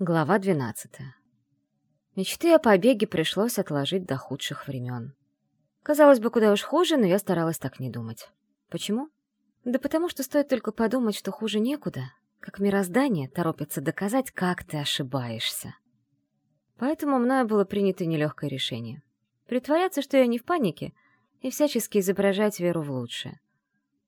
Глава 12. Мечты о побеге пришлось отложить до худших времен. Казалось бы, куда уж хуже, но я старалась так не думать. Почему? Да потому что стоит только подумать, что хуже некуда, как мироздание торопится доказать, как ты ошибаешься. Поэтому мною было принято нелегкое решение. Притворяться, что я не в панике, и всячески изображать веру в лучшее.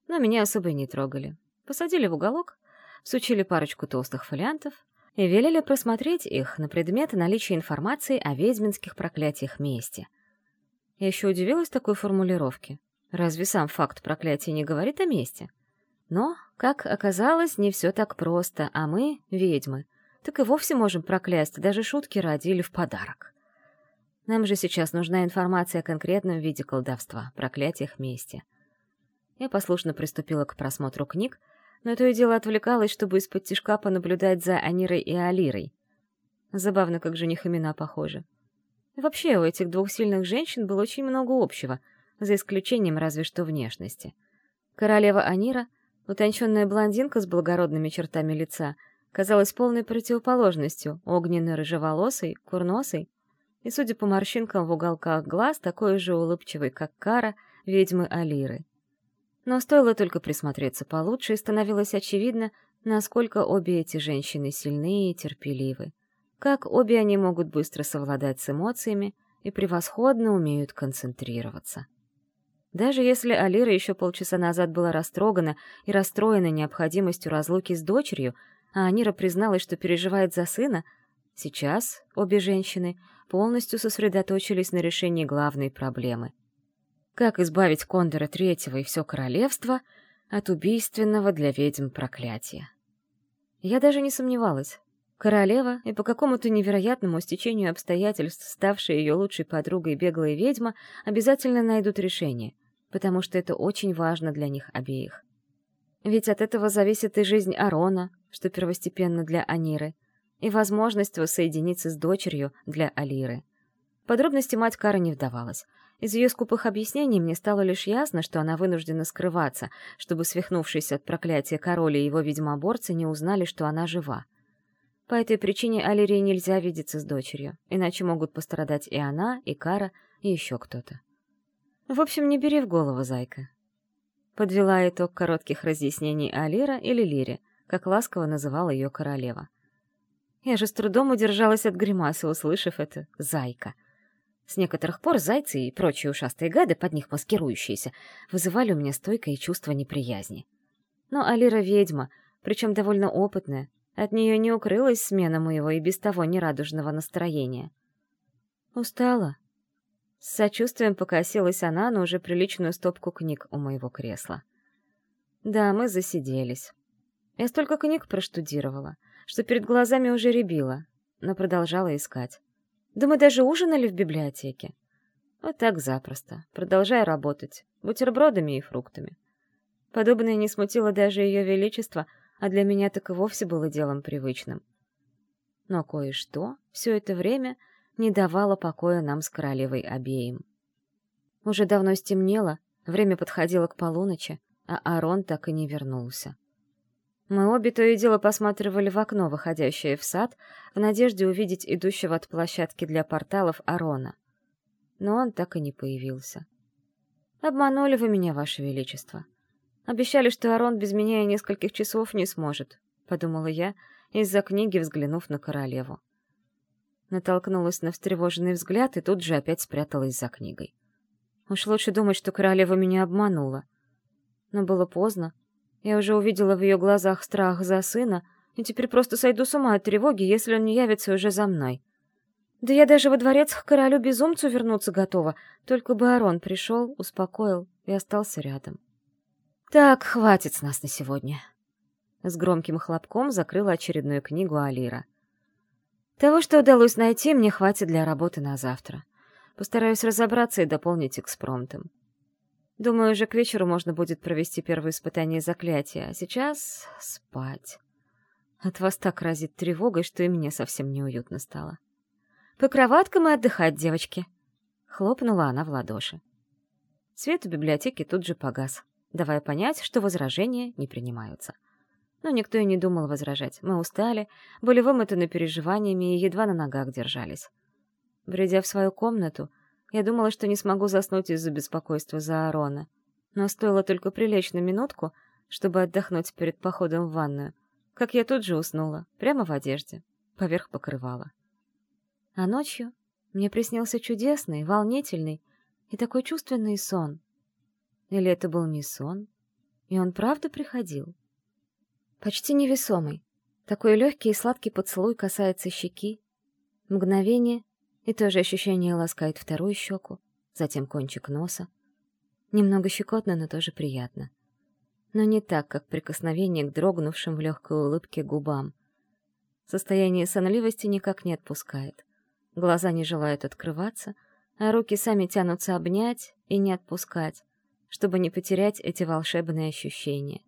Но меня особо и не трогали. Посадили в уголок, сучили парочку толстых фолиантов — и велели просмотреть их на предмет наличия информации о ведьминских проклятиях мести. Я еще удивилась такой формулировке. Разве сам факт проклятия не говорит о мести? Но, как оказалось, не все так просто, а мы, ведьмы, так и вовсе можем проклясть даже шутки ради или в подарок. Нам же сейчас нужна информация о конкретном виде колдовства, проклятиях мести. Я послушно приступила к просмотру книг, но то и дело отвлекалась, чтобы из-под тишка понаблюдать за Анирой и Алирой. Забавно, как же у них имена похожи. Вообще, у этих двух сильных женщин было очень много общего, за исключением разве что внешности. Королева Анира, утонченная блондинка с благородными чертами лица, казалась полной противоположностью огненно-рыжеволосой, курносой и, судя по морщинкам в уголках глаз, такой же улыбчивой, как Кара, ведьмы Алиры. Но стоило только присмотреться получше, и становилось очевидно, насколько обе эти женщины сильны и терпеливы. Как обе они могут быстро совладать с эмоциями и превосходно умеют концентрироваться. Даже если Алира еще полчаса назад была растрогана и расстроена необходимостью разлуки с дочерью, а Анира призналась, что переживает за сына, сейчас обе женщины полностью сосредоточились на решении главной проблемы как избавить Кондора Третьего и все королевство от убийственного для ведьм проклятия. Я даже не сомневалась. Королева и по какому-то невероятному стечению обстоятельств ставшая ее лучшей подругой беглая ведьма обязательно найдут решение, потому что это очень важно для них обеих. Ведь от этого зависит и жизнь Арона, что первостепенно для Аниры, и возможность воссоединиться с дочерью для Алиры. Подробности мать Кары не вдавалась, из ее скупых объяснений мне стало лишь ясно, что она вынуждена скрываться, чтобы свихнувшись от проклятия короля и его ведьмоборцы не узнали, что она жива. По этой причине Алирии нельзя видеться с дочерью, иначе могут пострадать и она, и Кара, и еще кто-то. В общем, не бери в голову, зайка. Подвела итог коротких разъяснений Алира или Лире, как ласково называла ее королева. Я же с трудом удержалась от гримасы, услышав это «зайка». С некоторых пор зайцы и прочие ушастые гады, под них маскирующиеся, вызывали у меня стойкое чувство неприязни. Но Алира ведьма, причем довольно опытная, от нее не укрылась смена моего и без того нерадужного настроения. «Устала?» С сочувствием покосилась она на уже приличную стопку книг у моего кресла. Да, мы засиделись. Я столько книг проштудировала, что перед глазами уже рябило, но продолжала искать. Да мы даже ужинали в библиотеке. Вот так запросто, продолжая работать, бутербродами и фруктами. Подобное не смутило даже ее величество, а для меня так и вовсе было делом привычным. Но кое-что все это время не давало покоя нам с королевой обеим. Уже давно стемнело, время подходило к полуночи, а Арон так и не вернулся. Мы обе то и дело посматривали в окно, выходящее в сад, в надежде увидеть идущего от площадки для порталов Арона. Но он так и не появился. «Обманули вы меня, Ваше Величество. Обещали, что Арон без меня и нескольких часов не сможет», — подумала я, из-за книги взглянув на королеву. Натолкнулась на встревоженный взгляд и тут же опять спряталась за книгой. Уж лучше думать, что королева меня обманула. Но было поздно, я уже увидела в ее глазах страх за сына, и теперь просто сойду с ума от тревоги, если он не явится уже за мной. Да я даже во дворец к королю-безумцу вернуться готова, только бы Арон пришел, успокоил и остался рядом. Так, хватит с нас на сегодня. С громким хлопком закрыла очередную книгу Алира. Того, что удалось найти, мне хватит для работы на завтра. Постараюсь разобраться и дополнить экспромтом. Думаю, уже к вечеру можно будет провести первое испытание заклятия, а сейчас спать. От вас так разит тревогой, что и мне совсем неуютно стало. «По кроваткам и отдыхать, девочки!» — хлопнула она в ладоши. Свет в библиотеке тут же погас, давая понять, что возражения не принимаются. Но никто и не думал возражать. Мы устали, были вымотаны переживаниями и едва на ногах держались. Бредя в свою комнату, я думала, что не смогу заснуть из-за беспокойства за Арона. Но стоило только прилечь на минутку, чтобы отдохнуть перед походом в ванную, как я тут же уснула, прямо в одежде, поверх покрывала. А ночью мне приснился чудесный, волнительный и такой чувственный сон. Или это был не сон, и он правда приходил? Почти невесомый. Такой легкий и сладкий поцелуй касается щеки. Мгновение, и то же ощущение ласкает вторую щеку, затем кончик носа. Немного щекотно, но тоже приятно. Но не так, как прикосновение к дрогнувшим в легкой улыбке губам. Состояние сонливости никак не отпускает. Глаза не желают открываться, а руки сами тянутся обнять и не отпускать, чтобы не потерять эти волшебные ощущения.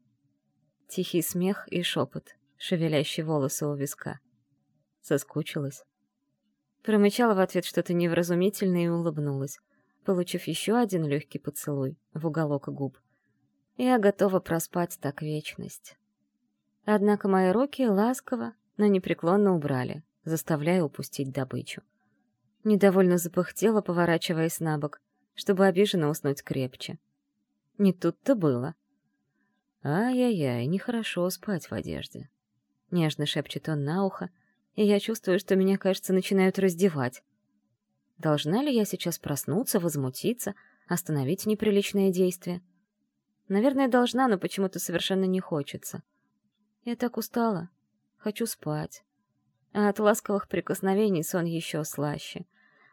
Тихий смех и шепот, шевелящий волосы у виска. Соскучилась. Промычала в ответ что-то невразумительное и улыбнулась, получив еще один легкий поцелуй в уголок губ. Я готова проспать так вечность. Однако мои руки ласково, но непреклонно убрали, заставляя упустить добычу. Недовольно запыхтела, поворачиваясь на бок, чтобы обиженно уснуть крепче. Не тут-то было. «Ай-яй-яй, нехорошо спать в одежде», — нежно шепчет он на ухо, и я чувствую, что меня, кажется, начинают раздевать. Должна ли я сейчас проснуться, возмутиться, остановить неприличное действие? Наверное, должна, но почему-то совершенно не хочется. Я так устала. Хочу спать. А от ласковых прикосновений сон еще слаще.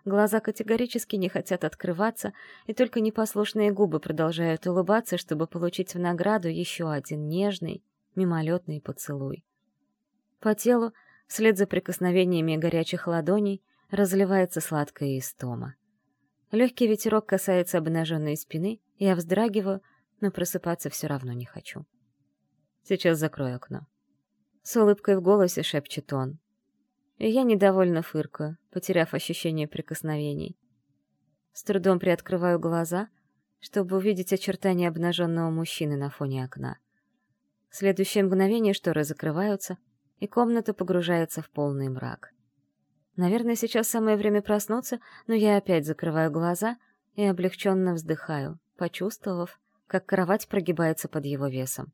Глаза категорически не хотят открываться, и только непослушные губы продолжают улыбаться, чтобы получить в награду еще один нежный, мимолетный поцелуй. По телу Вслед за прикосновениями горячих ладоней разливается сладкая истома. Легкий ветерок касается обнаженной спины, я вздрагиваю, но просыпаться все равно не хочу. Сейчас закрою окно. С улыбкой в голосе шепчет он. И я недовольно фыркаю, потеряв ощущение прикосновений. С трудом приоткрываю глаза, чтобы увидеть очертания обнаженного мужчины на фоне окна. Следующее мгновение шторы закрываются — и комната погружается в полный мрак. Наверное, сейчас самое время проснуться, но я опять закрываю глаза и облегченно вздыхаю, почувствовав, как кровать прогибается под его весом.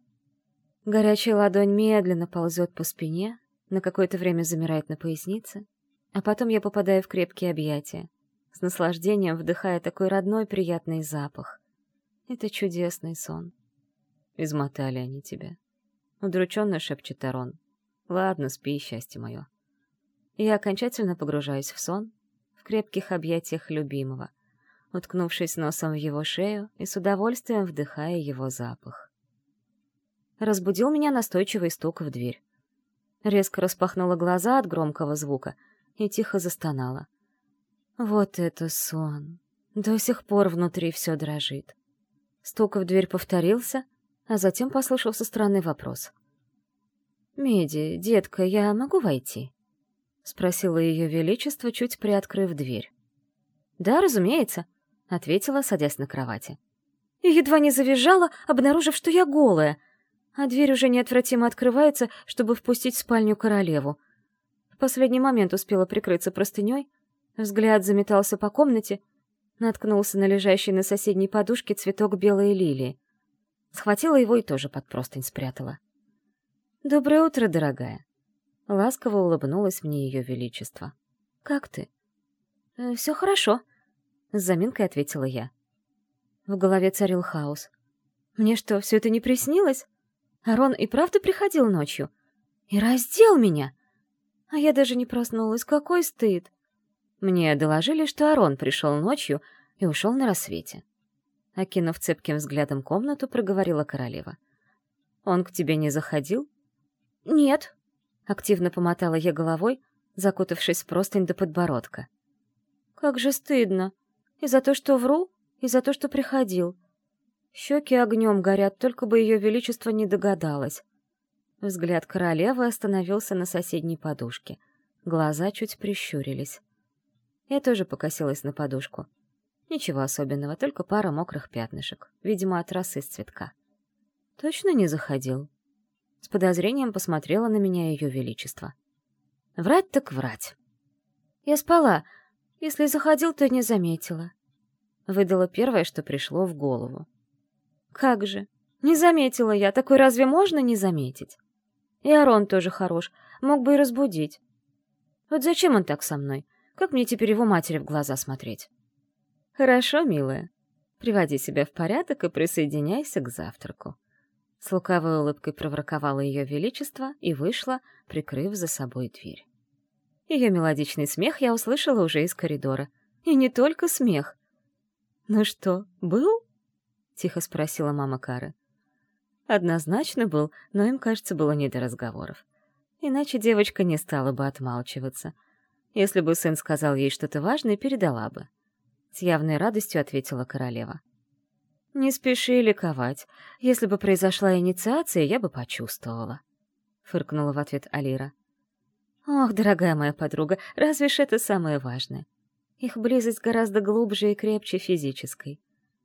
Горячая ладонь медленно ползет по спине, на какое-то время замирает на пояснице, а потом я попадаю в крепкие объятия, с наслаждением вдыхая такой родной приятный запах. Это чудесный сон. Измотали они тебя. Удрученно шепчет Арон. Ладно, спи, счастье мое. Я окончательно погружаюсь в сон, в крепких объятиях любимого, уткнувшись носом в его шею и с удовольствием вдыхая его запах. Разбудил меня настойчивый стук в дверь. Резко распахнула глаза от громкого звука и тихо застонала. Вот это сон! До сих пор внутри все дрожит. Стук в дверь повторился, а затем послышался странный вопрос — «Меди, детка, я могу войти?» — спросила ее величество, чуть приоткрыв дверь. «Да, разумеется», — ответила, садясь на кровати. И едва не завизжала, обнаружив, что я голая, а дверь уже неотвратимо открывается, чтобы впустить в спальню королеву. В последний момент успела прикрыться простыней, взгляд заметался по комнате, наткнулся на лежащий на соседней подушке цветок белой лилии. Схватила его и тоже под простынь спрятала. «Доброе утро, дорогая!» Ласково улыбнулась мне ее величество. «Как ты?» «Э, «Все хорошо», — с заминкой ответила я. В голове царил хаос. «Мне что, все это не приснилось? Арон и правда приходил ночью? И раздел меня? А я даже не проснулась, какой стыд!» Мне доложили, что Арон пришел ночью и ушел на рассвете. Окинув цепким взглядом комнату, проговорила королева. «Он к тебе не заходил?» «Нет», — активно помотала я головой, закутавшись в простынь до подбородка. «Как же стыдно. И за то, что вру, и за то, что приходил. Щеки огнем горят, только бы ее величество не догадалось». Взгляд королевы остановился на соседней подушке. Глаза чуть прищурились. Я тоже покосилась на подушку. Ничего особенного, только пара мокрых пятнышек, видимо, от росы с цветка. Точно не заходил? С подозрением посмотрела на меня ее величество. Врать так врать. Я спала. Если заходил, то не заметила. Выдала первое, что пришло в голову. Как же? Не заметила я. Такой разве можно не заметить? И Арон тоже хорош. Мог бы и разбудить. Вот зачем он так со мной? Как мне теперь его матери в глаза смотреть? Хорошо, милая. Приводи себя в порядок и присоединяйся к завтраку. С лукавой улыбкой проворковала ее величество и вышла, прикрыв за собой дверь. Ее мелодичный смех я услышала уже из коридора. И не только смех. «Ну что, был?» — тихо спросила мама Кары. Однозначно был, но им, кажется, было не до разговоров. Иначе девочка не стала бы отмалчиваться. Если бы сын сказал ей что-то важное, передала бы. С явной радостью ответила королева. «Не спеши ликовать. Если бы произошла инициация, я бы почувствовала», — фыркнула в ответ Алира. «Ох, дорогая моя подруга, разве ж это самое важное? Их близость гораздо глубже и крепче физической.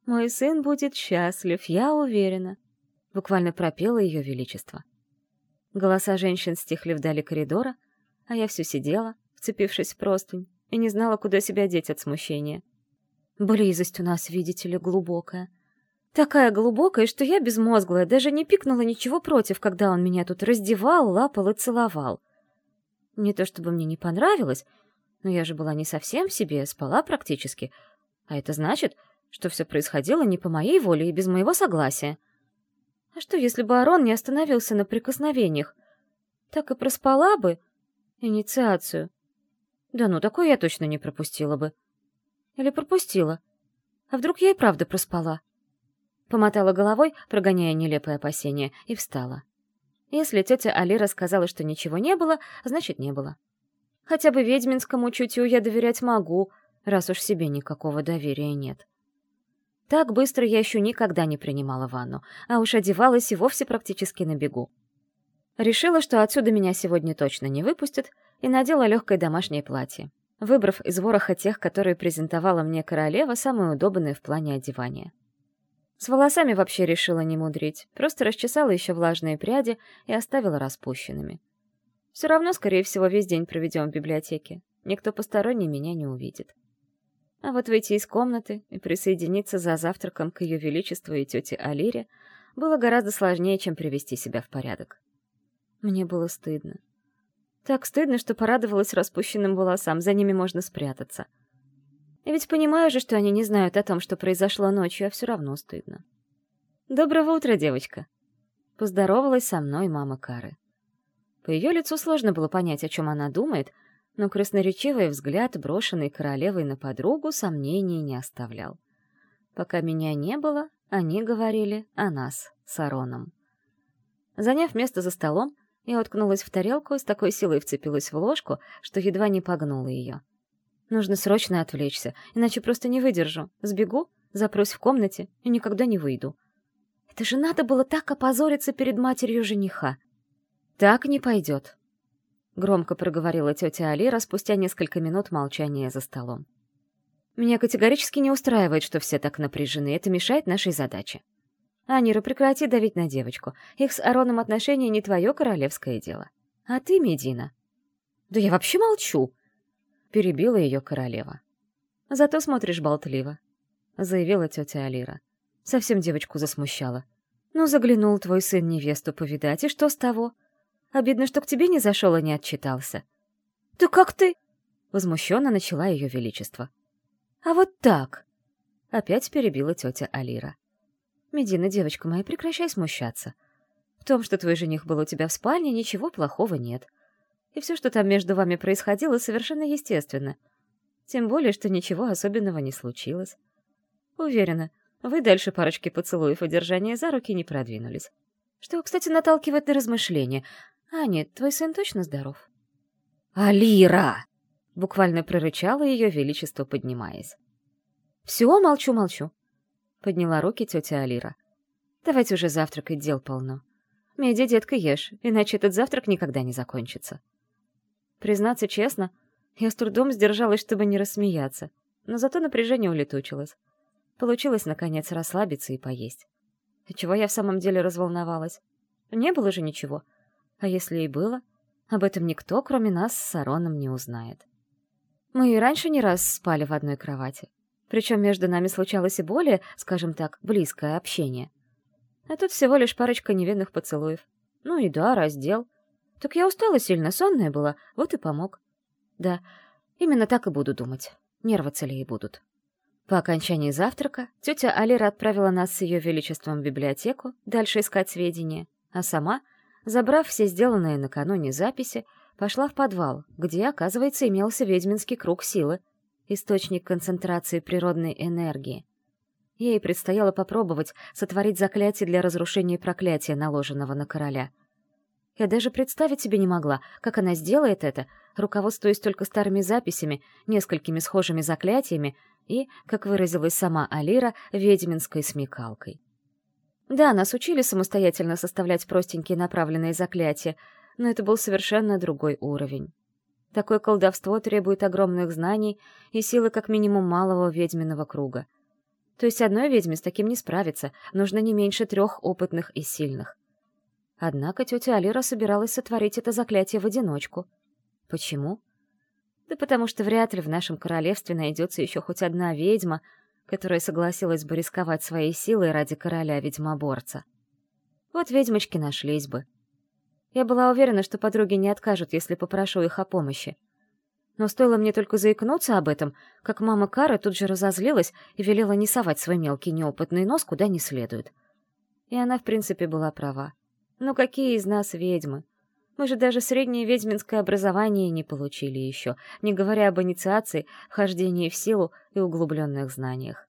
Мой сын будет счастлив, я уверена», — буквально пропела ее величество. Голоса женщин стихли вдали коридора, а я все сидела, вцепившись в простынь, и не знала, куда себя деть от смущения. Близость у нас, видите ли, глубокая. Такая глубокая, что я безмозглая, даже не пикнула ничего против, когда он меня тут раздевал, лапал и целовал. Не то чтобы мне не понравилось, но я же была не совсем в себе, спала практически. А это значит, что все происходило не по моей воле и без моего согласия. А что, если бы Арон не остановился на прикосновениях? Так и проспала бы инициацию. Да ну, такое я точно не пропустила бы. Или пропустила? А вдруг я и правда проспала? Помотала головой, прогоняя нелепые опасения, и встала. Если тетя Алира сказала, что ничего не было, значит, не было. Хотя бы ведьминскому чутью я доверять могу, раз уж себе никакого доверия нет. Так быстро я еще никогда не принимала ванну, а уж одевалась и вовсе практически на бегу. Решила, что отсюда меня сегодня точно не выпустят, и надела легкое домашнее платье выбрав из вороха тех, которые презентовала мне королева, самые удобные в плане одевания. С волосами вообще решила не мудрить, просто расчесала еще влажные пряди и оставила распущенными. Все равно, скорее всего, весь день проведем в библиотеке. Никто посторонний меня не увидит. А вот выйти из комнаты и присоединиться за завтраком к ее величеству и тете Алире было гораздо сложнее, чем привести себя в порядок. Мне было стыдно. Так стыдно, что порадовалась распущенным волосам, за ними можно спрятаться. И ведь понимаю же, что они не знают о том, что произошло ночью, а все равно стыдно. «Доброго утра, девочка!» Поздоровалась со мной мама Кары. По ее лицу сложно было понять, о чем она думает, но красноречивый взгляд, брошенный королевой на подругу, сомнений не оставлял. Пока меня не было, они говорили о нас с Ароном. Заняв место за столом, я уткнулась в тарелку, с такой силой вцепилась в ложку, что едва не погнула ее. Нужно срочно отвлечься, иначе просто не выдержу. Сбегу, запрусь в комнате и никогда не выйду. Это же надо было так опозориться перед матерью жениха. Так не пойдет. Громко проговорила тетя Алира спустя несколько минут молчания за столом. Меня категорически не устраивает, что все так напряжены, это мешает нашей задаче. Анира, прекрати давить на девочку. Их с Ароном отношения не твое королевское дело. А ты, Медина. Да я вообще молчу, перебила ее королева. Зато смотришь болтливо, заявила тетя Алира. Совсем девочку засмущала. Ну, заглянул твой сын невесту повидать, и что с того? Обидно, что к тебе не зашел и не отчитался. Да как ты? Возмущенно начала ее величество. А вот так! Опять перебила тетя Алира. Медина, девочка моя, прекращай смущаться. В том, что твой жених был у тебя в спальне, ничего плохого нет. И все, что там между вами происходило, совершенно естественно. Тем более, что ничего особенного не случилось. Уверена, вы дальше парочки поцелуев и держания за руки не продвинулись. Что, кстати, наталкивает на размышления. А нет, твой сын точно здоров. «Алира!» — буквально прорычало ее величество, поднимаясь. «Все, молчу-молчу. Подняла руки тетя Алира. «Давайте уже завтракать, дел полно. Меди, детка, ешь, иначе этот завтрак никогда не закончится». Признаться честно, я с трудом сдержалась, чтобы не рассмеяться, но зато напряжение улетучилось. Получилось, наконец, расслабиться и поесть. И чего я в самом деле разволновалась? Не было же ничего. А если и было, об этом никто, кроме нас, с Сароном не узнает. Мы и раньше не раз спали в одной кровати. Причем между нами случалось и более, скажем так, близкое общение. А тут всего лишь парочка невинных поцелуев. Ну и да, раздел. Так я устала сильно, сонная была, вот и помог. Да, именно так и буду думать. Нервы целее будут. По окончании завтрака тетя Алира отправила нас с ее величеством в библиотеку дальше искать сведения, а сама, забрав все сделанные накануне записи, пошла в подвал, где, оказывается, имелся ведьминский круг силы, источник концентрации природной энергии. Ей предстояло попробовать сотворить заклятие для разрушения проклятия, наложенного на короля. Я даже представить себе не могла, как она сделает это, руководствуясь только старыми записями, несколькими схожими заклятиями и, как выразилась сама Алира, ведьминской смекалкой. Да, нас учили самостоятельно составлять простенькие направленные заклятия, но это был совершенно другой уровень. Такое колдовство требует огромных знаний и силы как минимум малого ведьминого круга. То есть одной ведьме с таким не справиться, нужно не меньше трех опытных и сильных. Однако тетя Алира собиралась сотворить это заклятие в одиночку. Почему? Да потому что вряд ли в нашем королевстве найдется еще хоть одна ведьма, которая согласилась бы рисковать своей силой ради короля-ведьмоборца. Вот ведьмочки нашлись бы. Я была уверена, что подруги не откажут, если попрошу их о помощи. Но стоило мне только заикнуться об этом, как мама Кары тут же разозлилась и велела не совать свой мелкий неопытный нос куда не следует. И она, в принципе, была права. Ну какие из нас ведьмы? Мы же даже среднее ведьминское образование не получили еще, не говоря об инициации, хождении в силу и углубленных знаниях.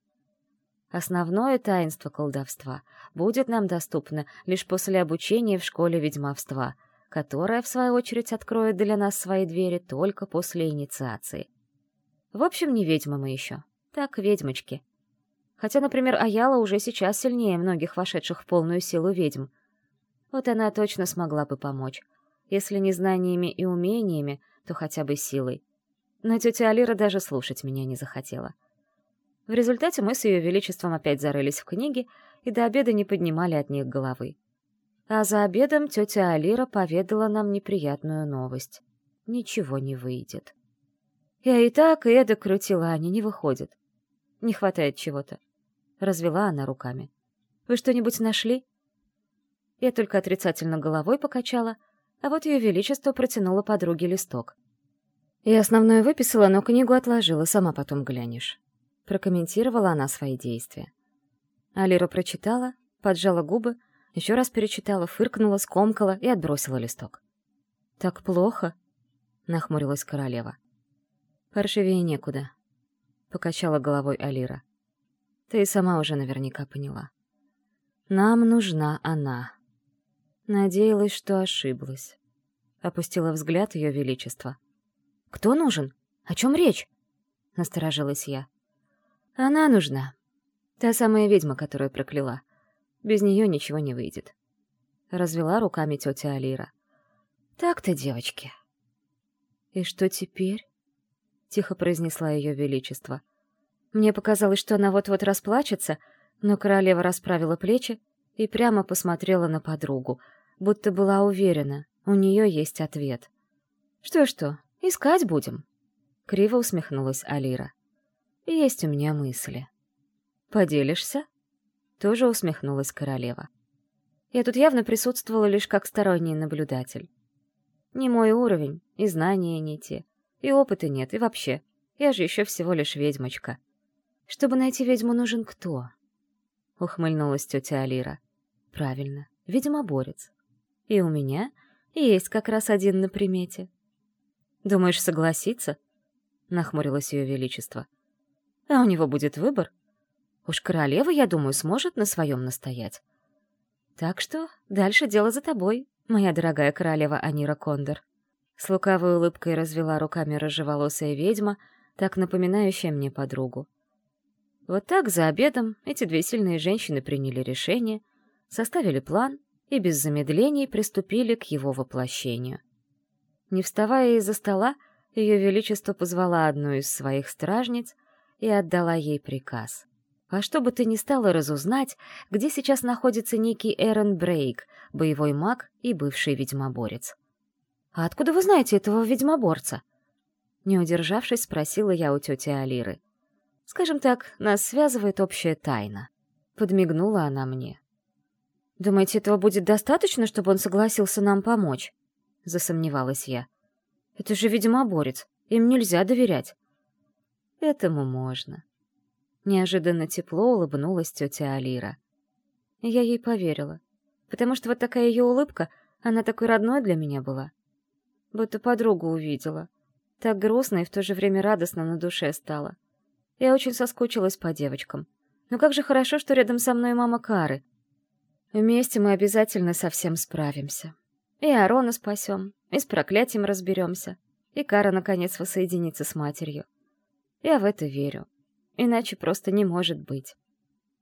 Основное таинство колдовства будет нам доступно лишь после обучения в школе ведьмовства, которая, в свою очередь, откроет для нас свои двери только после инициации. В общем, не ведьмы мы еще, так ведьмочки. Хотя, например, Аяла уже сейчас сильнее многих вошедших в полную силу ведьм. Вот она точно смогла бы помочь, если не знаниями и умениями, то хотя бы силой. Но тетя Алира даже слушать меня не захотела. В результате мы с ее величеством опять зарылись в книги и до обеда не поднимали от них головы. А за обедом тетя Алира поведала нам неприятную новость. Ничего не выйдет. Я и так, и эдак крутила, Аня, не выходит. Не хватает чего-то. Развела она руками. Вы что-нибудь нашли? Я только отрицательно головой покачала — а вот ее величество протянуло подруге листок. «Я основное выписала, но книгу отложила, сама потом глянешь». Прокомментировала она свои действия. Алира прочитала, поджала губы, еще раз перечитала, фыркнула, скомкала и отбросила листок. «Так плохо?» — нахмурилась королева. «Паршивее некуда», — покачала головой Алира. «Ты и сама уже наверняка поняла. Нам нужна она». Надеялась, что ошиблась. Опустила взгляд ее величества. «Кто нужен? О чем речь?» — насторожилась я. «Она нужна. Та самая ведьма, которую прокляла. Без нее ничего не выйдет». Развела руками тетя Алира. «Так-то, девочки». «И что теперь?» — тихо произнесла ее величество. Мне показалось, что она вот-вот расплачется, но королева расправила плечи и прямо посмотрела на подругу — будто была уверена, у нее есть ответ. «Что-что, искать будем?» — криво усмехнулась Алира. «Есть у меня мысли». «Поделишься?» — тоже усмехнулась королева. Я тут явно присутствовала лишь как сторонний наблюдатель. Не мой уровень, и знания не те, и опыта нет, и вообще. Я же еще всего лишь ведьмочка. Чтобы найти ведьму, нужен кто? Ухмыльнулась тетя Алира. Правильно, ведьмоборец. И у меня есть как раз один на примете. Думаешь, согласиться? Нахмурилось ее величество. А у него будет выбор. Уж королева, я думаю, сможет на своем настоять. Так что дальше дело за тобой, моя дорогая королева Анира Кондор. С лукавой улыбкой развела руками рыжеволосая ведьма, так напоминающая мне подругу. Вот так за обедом эти две сильные женщины приняли решение, составили план и без замедлений приступили к его воплощению. Не вставая из-за стола, ее величество позвала одну из своих стражниц и отдала ей приказ. а чтобы ты не стала разузнать, где сейчас находится некий Эрон Брейк, боевой маг и бывший ведьмоборец. «А откуда вы знаете этого ведьмоборца?» Не удержавшись, спросила я у тети Алиры. «Скажем так, нас связывает общая тайна». Подмигнула она мне. «Думаете, этого будет достаточно, чтобы он согласился нам помочь?» Засомневалась я. «Это же ведьмоборец, им нельзя доверять». «Этому можно», Неожиданно тепло улыбнулась тетя Алира. Я ей поверила, потому что вот такая ее улыбка, она такой родной для меня была. Будто подругу увидела. Так грустно и в то же время радостно на душе стало. Я очень соскучилась по девочкам. Но как же хорошо, что рядом со мной мама Кары. Вместе мы обязательно со всем справимся. И Арона спасем, и с проклятием разберемся, и Кара, наконец, воссоединится с матерью. Я в это верю. Иначе просто не может быть.